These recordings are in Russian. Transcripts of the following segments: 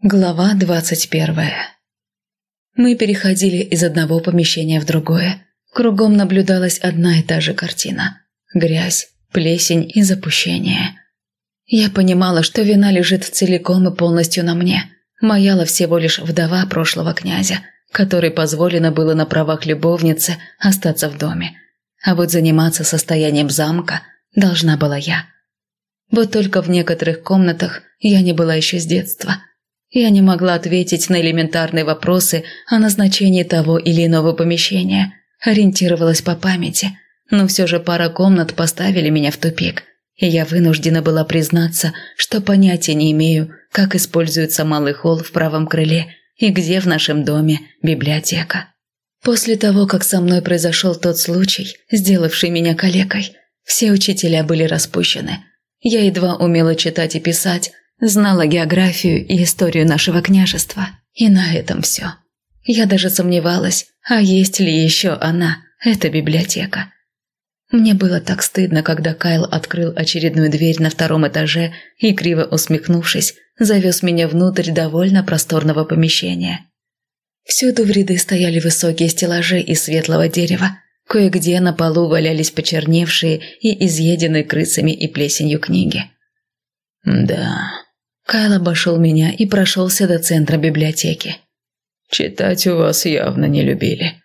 Глава двадцать первая Мы переходили из одного помещения в другое. Кругом наблюдалась одна и та же картина. Грязь, плесень и запущение. Я понимала, что вина лежит целиком и полностью на мне. Маяла всего лишь вдова прошлого князя, которой позволено было на правах любовницы остаться в доме. А вот заниматься состоянием замка должна была я. Вот только в некоторых комнатах я не была еще с детства – я не могла ответить на элементарные вопросы о назначении того или иного помещения, ориентировалась по памяти, но все же пара комнат поставили меня в тупик, и я вынуждена была признаться, что понятия не имею, как используется малый холл в правом крыле и где в нашем доме библиотека. После того, как со мной произошел тот случай, сделавший меня калекой, все учителя были распущены. Я едва умела читать и писать, Знала географию и историю нашего княжества. И на этом все. Я даже сомневалась, а есть ли еще она, эта библиотека. Мне было так стыдно, когда Кайл открыл очередную дверь на втором этаже и, криво усмехнувшись, завез меня внутрь довольно просторного помещения. Всюду в ряды стояли высокие стеллажи из светлого дерева, кое-где на полу валялись почерневшие и изъеденные крысами и плесенью книги. «Да, Кайл обошел меня и прошелся до центра библиотеки. «Читать у вас явно не любили».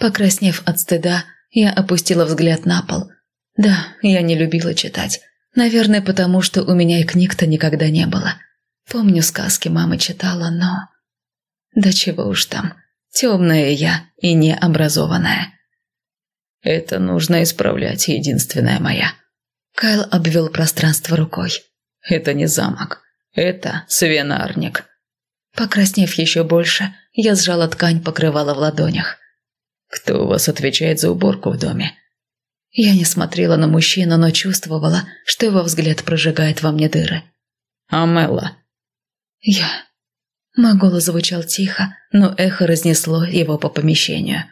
Покраснев от стыда, я опустила взгляд на пол. Да, я не любила читать. Наверное, потому что у меня и книг-то никогда не было. Помню, сказки мама читала, но... Да чего уж там. Темная я и необразованная. Это нужно исправлять, единственная моя. Кайл обвел пространство рукой. Это не замок. Это свинарник. Покраснев еще больше, я сжала ткань покрывала в ладонях. Кто у вас отвечает за уборку в доме? Я не смотрела на мужчину, но чувствовала, что его взгляд прожигает во мне дыры. Амела. Я. Мой голос звучал тихо, но эхо разнесло его по помещению.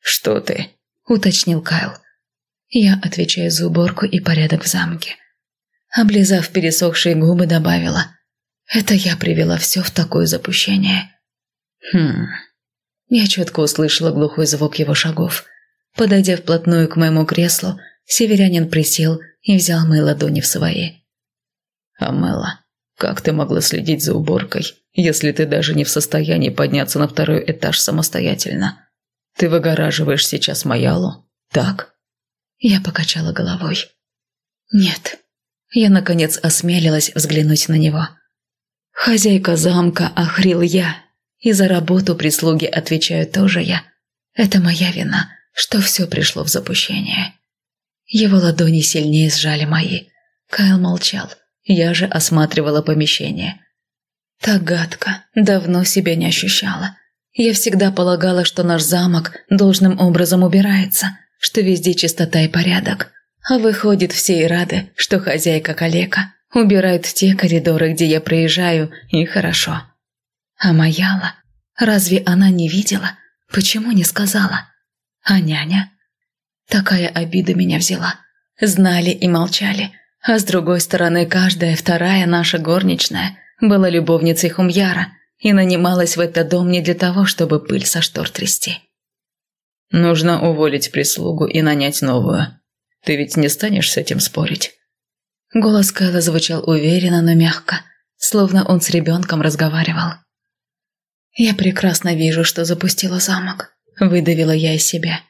«Что ты?» – уточнил Кайл. Я отвечаю за уборку и порядок в замке. Облизав пересохшие губы, добавила. Это я привела все в такое запущение. Хм. Я четко услышала глухой звук его шагов. Подойдя вплотную к моему креслу, северянин присел и взял мои ладони в свои. «Амела, как ты могла следить за уборкой, если ты даже не в состоянии подняться на второй этаж самостоятельно? Ты выгораживаешь сейчас Маялу, так?» Я покачала головой. «Нет». Я, наконец, осмелилась взглянуть на него. Хозяйка замка охрил я, и за работу прислуги отвечаю тоже я. Это моя вина, что все пришло в запущение. Его ладони сильнее сжали мои. Кайл молчал, я же осматривала помещение. Так гадко, давно себя не ощущала. Я всегда полагала, что наш замок должным образом убирается, что везде чистота и порядок. А выходит, все и рады, что хозяйка калека – Убирают те коридоры, где я проезжаю, и хорошо. А Маяла? Разве она не видела? Почему не сказала? А няня? Такая обида меня взяла. Знали и молчали. А с другой стороны, каждая вторая наша горничная была любовницей Хумьяра и нанималась в этот дом не для того, чтобы пыль со штор трясти. Нужно уволить прислугу и нанять новую. Ты ведь не станешь с этим спорить? Голос Кайла звучал уверенно, но мягко, словно он с ребенком разговаривал. «Я прекрасно вижу, что запустила замок», – выдавила я из себя.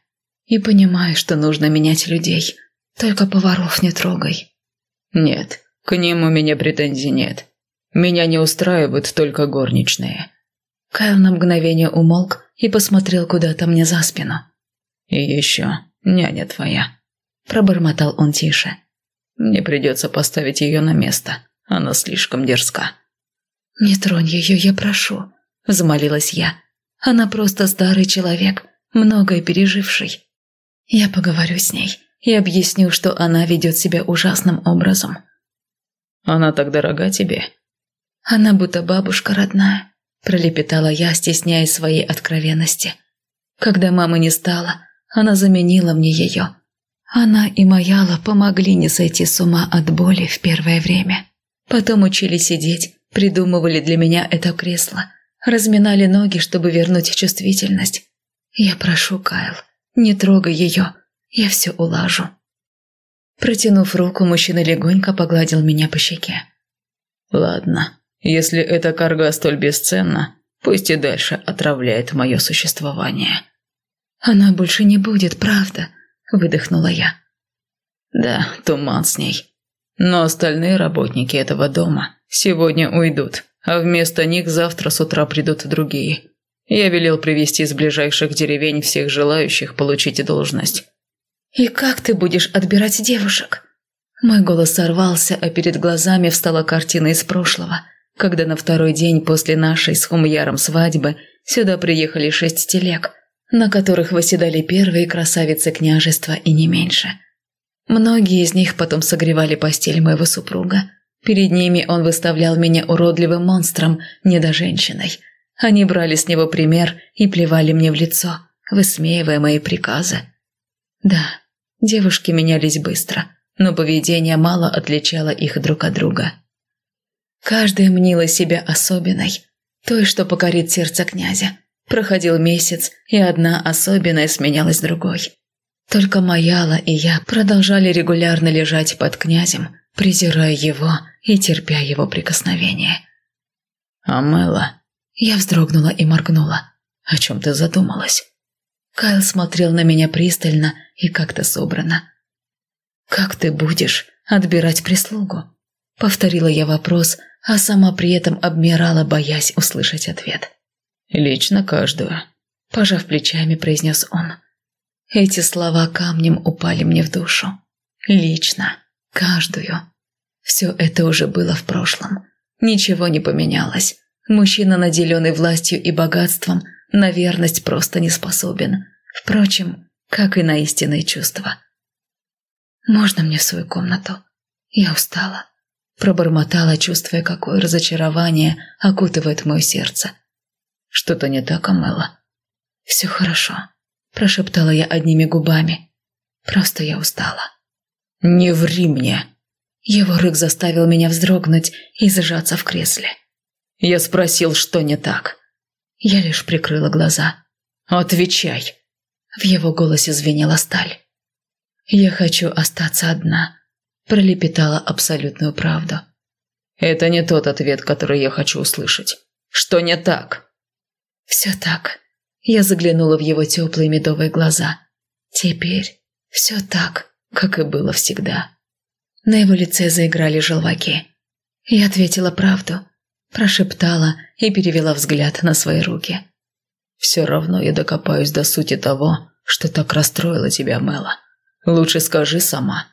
«И понимаю, что нужно менять людей. Только поваров не трогай». «Нет, к ним у меня претензий нет. Меня не устраивают только горничные». Кайл на мгновение умолк и посмотрел куда-то мне за спину. «И еще няня твоя», – пробормотал он тише. Мне придется поставить ее на место. Она слишком дерзка». «Не тронь ее, я прошу», – взмолилась я. «Она просто старый человек, многое переживший. Я поговорю с ней и объясню, что она ведет себя ужасным образом». «Она так дорога тебе?» «Она будто бабушка родная», – пролепетала я, стесняясь своей откровенности. «Когда мамы не стало, она заменила мне ее, она и Маяла помогли не сойти с ума от боли в первое время. Потом учили сидеть придумывали для меня это кресло, разминали ноги, чтобы вернуть чувствительность. Я прошу, Кайл, не трогай ее, я все улажу. Протянув руку, мужчина легонько погладил меня по щеке. «Ладно, если эта карга столь бесценна, пусть и дальше отравляет мое существование». «Она больше не будет, правда?» – выдохнула я. «Да, туман с ней. Но остальные работники этого дома сегодня уйдут, а вместо них завтра с утра придут другие. Я велел привести из ближайших деревень всех желающих получить должность. «И как ты будешь отбирать девушек?» Мой голос сорвался, а перед глазами встала картина из прошлого, когда на второй день после нашей с Хумьяром свадьбы сюда приехали шесть телег, на которых восседали первые красавицы княжества и не меньше. Многие из них потом согревали постель моего супруга. Перед ними он выставлял меня уродливым монстром, не до женщиной. Они брали с него пример и плевали мне в лицо, высмеивая мои приказы. Да, девушки менялись быстро, но поведение мало отличало их друг от друга. Каждая мнила себя особенной, той, что покорит сердце князя. Проходил месяц, и одна особенная сменялась другой. Только Маяла и я продолжали регулярно лежать под князем, презирая его и терпя его прикосновение. «Амела...» Я вздрогнула и моргнула. «О чем ты задумалась?» Кайл смотрел на меня пристально и как-то собрано. «Как ты будешь отбирать прислугу?» Повторила я вопрос, а сама при этом обмирала, боясь услышать ответ. «Лично каждую», – пожав плечами, произнес он. Эти слова камнем упали мне в душу. Лично, каждую. Все это уже было в прошлом. Ничего не поменялось. Мужчина, наделенный властью и богатством – на верность просто не способен. Впрочем, как и на истинные чувства. «Можно мне в свою комнату? Я устала». Пробормотала, чувствуя, какое разочарование окутывает мое сердце. «Что-то не так, Амела?» «Все хорошо», – прошептала я одними губами. «Просто я устала». «Не ври мне!» Его рык заставил меня вздрогнуть и сжаться в кресле. «Я спросил, что не так». Я лишь прикрыла глаза. «Отвечай!» В его голосе звенела сталь. «Я хочу остаться одна», – пролепетала абсолютную правду. «Это не тот ответ, который я хочу услышать. Что не так?» «Все так». Я заглянула в его теплые медовые глаза. «Теперь все так, как и было всегда». На его лице заиграли желваки. Я ответила правду прошептала и перевела взгляд на свои руки. «Все равно я докопаюсь до сути того, что так расстроило тебя, Мэла. Лучше скажи сама».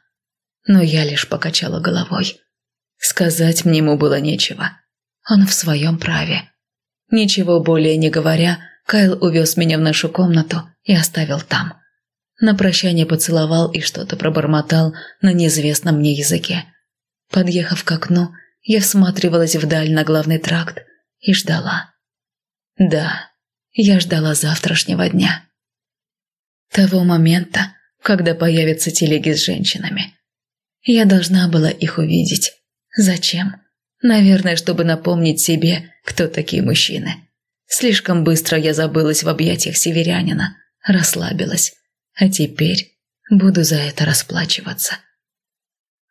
Но я лишь покачала головой. Сказать мне ему было нечего. Он в своем праве. Ничего более не говоря, Кайл увез меня в нашу комнату и оставил там. На прощание поцеловал и что-то пробормотал на неизвестном мне языке. Подъехав к окну, я всматривалась вдаль на главный тракт и ждала. Да, я ждала завтрашнего дня. Того момента, когда появятся телеги с женщинами. Я должна была их увидеть. Зачем? Наверное, чтобы напомнить себе, кто такие мужчины. Слишком быстро я забылась в объятиях северянина, расслабилась. А теперь буду за это расплачиваться.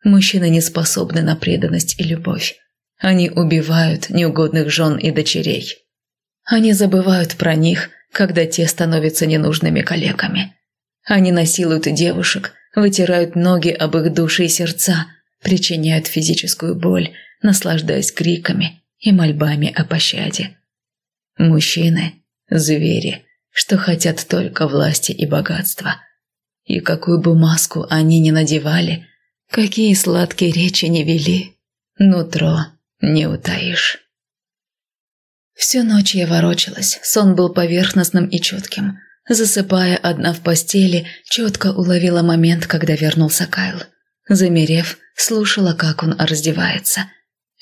Мужчины не способны на преданность и любовь. Они убивают неугодных жен и дочерей. Они забывают про них, когда те становятся ненужными калеками. Они насилуют девушек, вытирают ноги об их души и сердца, причиняют физическую боль, наслаждаясь криками и мольбами о пощаде. Мужчины – звери, что хотят только власти и богатства. И какую бы маску они ни надевали – Какие сладкие речи не вели, нутро не утаишь. Всю ночь я ворочалась, сон был поверхностным и четким. Засыпая одна в постели, четко уловила момент, когда вернулся Кайл. Замерев, слушала, как он раздевается.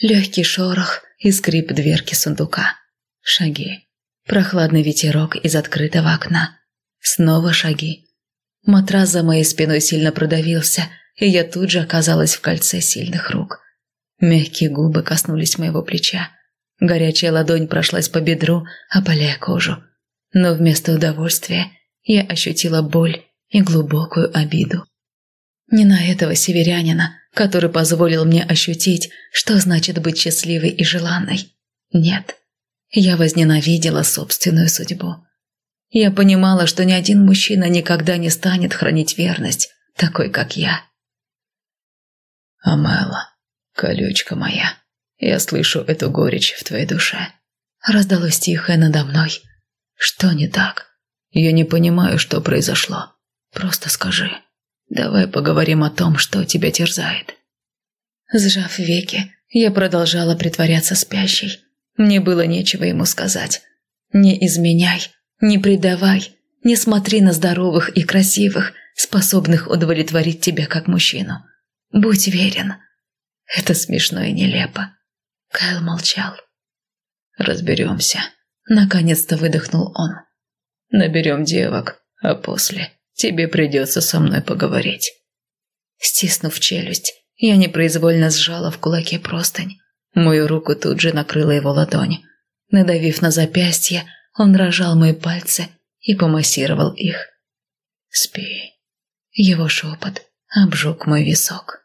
Легкий шорох и скрип дверки сундука. Шаги. Прохладный ветерок из открытого окна. Снова шаги. Матрас за моей спиной сильно продавился – и я тут же оказалась в кольце сильных рук. Мягкие губы коснулись моего плеча. Горячая ладонь прошлась по бедру, опаляя кожу. Но вместо удовольствия я ощутила боль и глубокую обиду. Не на этого северянина, который позволил мне ощутить, что значит быть счастливой и желанной. Нет, я возненавидела собственную судьбу. Я понимала, что ни один мужчина никогда не станет хранить верность, такой как я. Амела, колючка моя, я слышу эту горечь в твоей душе. Раздалось тихое надо мной. Что не так? Я не понимаю, что произошло. Просто скажи. Давай поговорим о том, что тебя терзает. Сжав веки, я продолжала притворяться спящей. Мне было нечего ему сказать. Не изменяй, не предавай, не смотри на здоровых и красивых, способных удовлетворить тебя как мужчину. Будь верен. Это смешно и нелепо. Кайл молчал. Разберемся. Наконец-то выдохнул он. Наберем девок, а после тебе придется со мной поговорить. Стиснув челюсть, я непроизвольно сжала в кулаке простынь. Мою руку тут же накрыла его ладонь. Надавив на запястье, он рожал мои пальцы и помассировал их. «Спи». Его шепот обжег мой висок.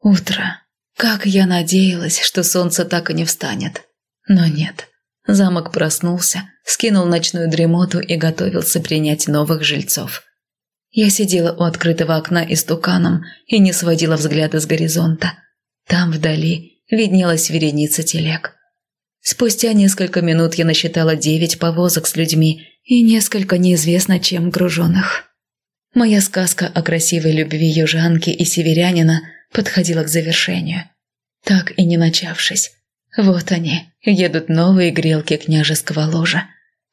Утро. Как я надеялась, что солнце так и не встанет. Но нет. Замок проснулся, скинул ночную дремоту и готовился принять новых жильцов. Я сидела у открытого окна истуканом и не сводила взгляда с горизонта. Там вдали виднелась вереница телег. Спустя несколько минут я насчитала девять повозок с людьми и несколько неизвестно чем груженных. Моя сказка о красивой любви южанки и северянина подходила к завершению. Так и не начавшись. Вот они, едут новые грелки княжеского ложа.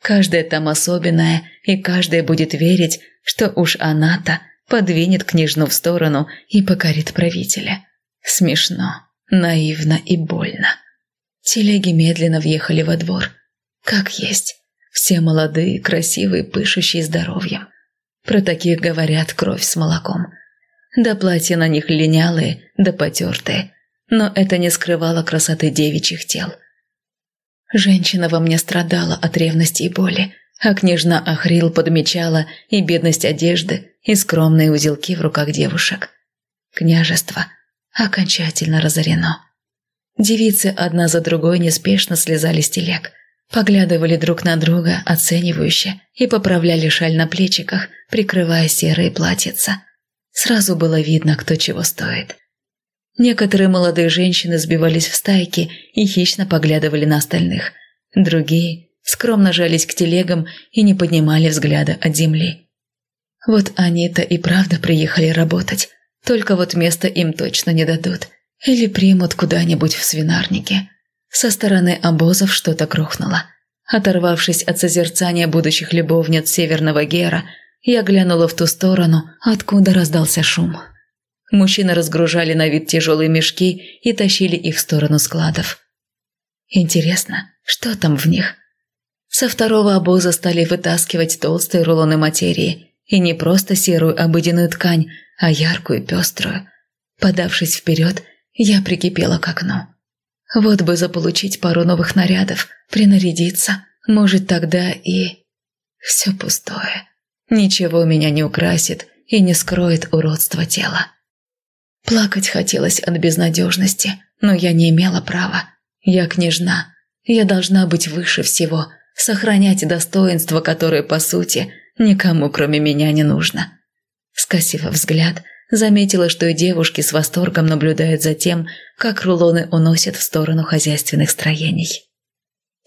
Каждая там особенная, и каждая будет верить, что уж она-то подвинет княжну в сторону и покорит правителя. Смешно, наивно и больно. Телеги медленно въехали во двор. Как есть. Все молодые, красивые, пышущие здоровьем. Про таких говорят кровь с молоком. Да платья на них линялые, да потертые. Но это не скрывало красоты девичьих тел. Женщина во мне страдала от ревности и боли, а княжна Ахрил подмечала и бедность одежды, и скромные узелки в руках девушек. Княжество окончательно разорено. Девицы одна за другой неспешно слезали с телег, поглядывали друг на друга оценивающе и поправляли шаль на плечиках, прикрывая серые платьица. Сразу было видно, кто чего стоит. Некоторые молодые женщины сбивались в стайки и хищно поглядывали на остальных. Другие скромно жались к телегам и не поднимали взгляда от земли. Вот они-то и правда приехали работать, только вот места им точно не дадут – или примут куда-нибудь в свинарнике. Со стороны обозов что-то грохнуло. Оторвавшись от созерцания будущих любовниц Северного Гера, я глянула в ту сторону, откуда раздался шум. Мужчины разгружали на вид тяжелые мешки и тащили их в сторону складов. Интересно, что там в них? Со второго обоза стали вытаскивать толстые рулоны материи, и не просто серую обыденную ткань, а яркую, пеструю. Подавшись вперед, я прикипела к окну. Вот бы заполучить пару новых нарядов, принарядиться, может тогда и... Все пустое. Ничего меня не украсит и не скроет уродство тела. Плакать хотелось от безнадежности, но я не имела права. Я княжна. Я должна быть выше всего, сохранять достоинство, которое, по сути, никому, кроме меня, не нужно. Скосив взгляд, заметила, что и девушки с восторгом наблюдают за тем, как рулоны уносят в сторону хозяйственных строений.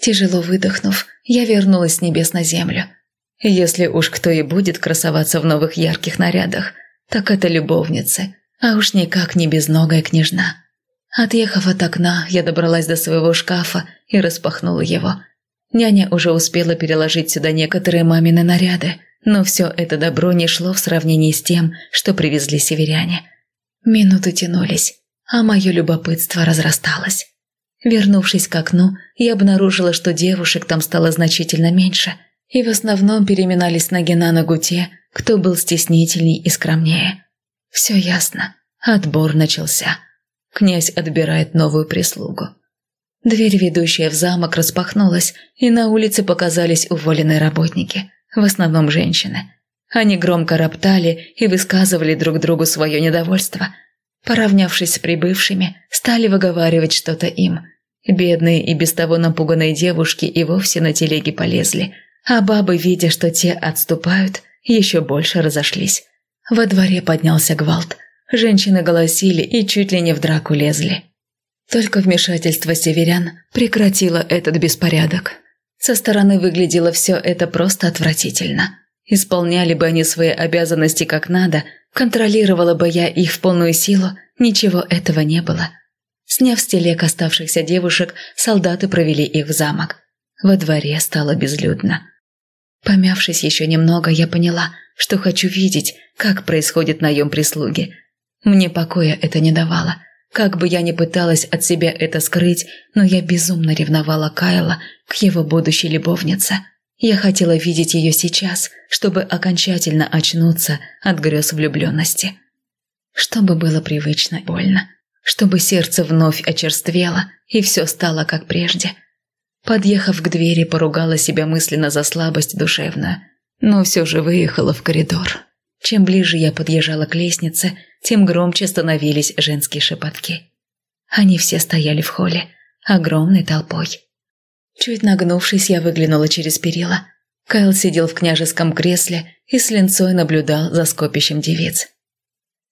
Тяжело выдохнув, я вернулась с небес на землю. Если уж кто и будет красоваться в новых ярких нарядах, так это любовницы, а уж никак не безногая княжна. Отъехав от окна, я добралась до своего шкафа и распахнула его. Няня уже успела переложить сюда некоторые мамины наряды – но все это добро не шло в сравнении с тем, что привезли северяне. Минуты тянулись, а мое любопытство разрасталось. Вернувшись к окну, я обнаружила, что девушек там стало значительно меньше, и в основном переминались ноги на ногу те, кто был стеснительней и скромнее. Все ясно, отбор начался. Князь отбирает новую прислугу. Дверь, ведущая в замок, распахнулась, и на улице показались уволенные работники, в основном женщины. Они громко роптали и высказывали друг другу свое недовольство. Поравнявшись с прибывшими, стали выговаривать что-то им. Бедные и без того напуганные девушки и вовсе на телеге полезли, а бабы, видя, что те отступают, еще больше разошлись. Во дворе поднялся гвалт. Женщины голосили и чуть ли не в драку лезли. Только вмешательство северян прекратило этот беспорядок. Со стороны выглядело все это просто отвратительно. Исполняли бы они свои обязанности как надо, контролировала бы я их в полную силу, ничего этого не было. Сняв с телег оставшихся девушек, солдаты провели их в замок. Во дворе стало безлюдно. Помявшись еще немного, я поняла, что хочу видеть, как происходит наем прислуги. Мне покоя это не давало – как бы я ни пыталась от себя это скрыть, но я безумно ревновала Кайла к его будущей любовнице. Я хотела видеть ее сейчас, чтобы окончательно очнуться от грез влюбленности. Чтобы было привычно больно. Чтобы сердце вновь очерствело, и все стало как прежде. Подъехав к двери, поругала себя мысленно за слабость душевную, но все же выехала в коридор. Чем ближе я подъезжала к лестнице, тем громче становились женские шепотки. Они все стояли в холле, огромной толпой. Чуть нагнувшись, я выглянула через перила. Кайл сидел в княжеском кресле и с линцой наблюдал за скопищем девиц.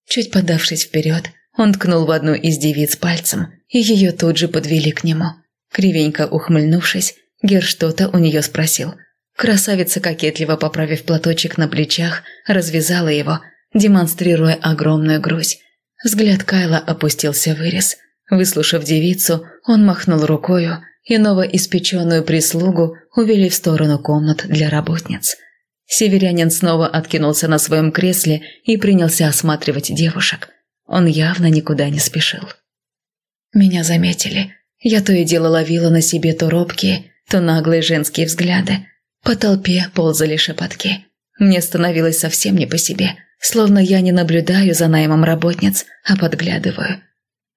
Чуть подавшись вперед, он ткнул в одну из девиц пальцем, и ее тут же подвели к нему. Кривенько ухмыльнувшись, Гер что-то у нее спросил – Красавица, кокетливо поправив платочек на плечах, развязала его, демонстрируя огромную грудь. Взгляд Кайла опустился в вырез. Выслушав девицу, он махнул рукою, и новоиспеченную прислугу увели в сторону комнат для работниц. Северянин снова откинулся на своем кресле и принялся осматривать девушек. Он явно никуда не спешил. Меня заметили. Я то и дело ловила на себе то робкие, то наглые женские взгляды. По толпе ползали шепотки. Мне становилось совсем не по себе, словно я не наблюдаю за наймом работниц, а подглядываю.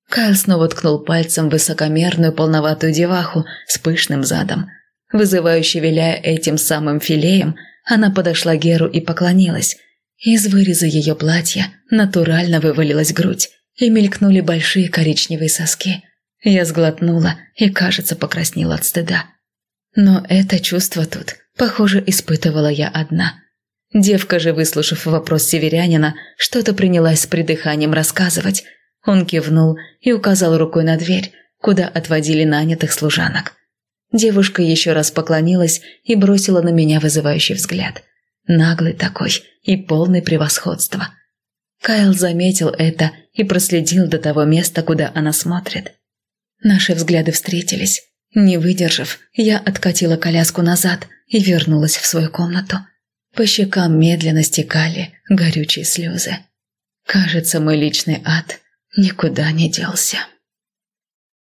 Кайл снова ткнул пальцем в высокомерную полноватую деваху с пышным задом. Вызывающе виляя этим самым филеем, она подошла Геру и поклонилась. Из выреза ее платья натурально вывалилась грудь, и мелькнули большие коричневые соски. Я сглотнула и, кажется, покраснела от стыда. Но это чувство тут Похоже, испытывала я одна. Девка же, выслушав вопрос северянина, что-то принялась с придыханием рассказывать. Он кивнул и указал рукой на дверь, куда отводили нанятых служанок. Девушка еще раз поклонилась и бросила на меня вызывающий взгляд. Наглый такой и полный превосходства. Кайл заметил это и проследил до того места, куда она смотрит. Наши взгляды встретились. Не выдержав, я откатила коляску назад и вернулась в свою комнату. По щекам медленно стекали горючие слезы. Кажется, мой личный ад никуда не делся.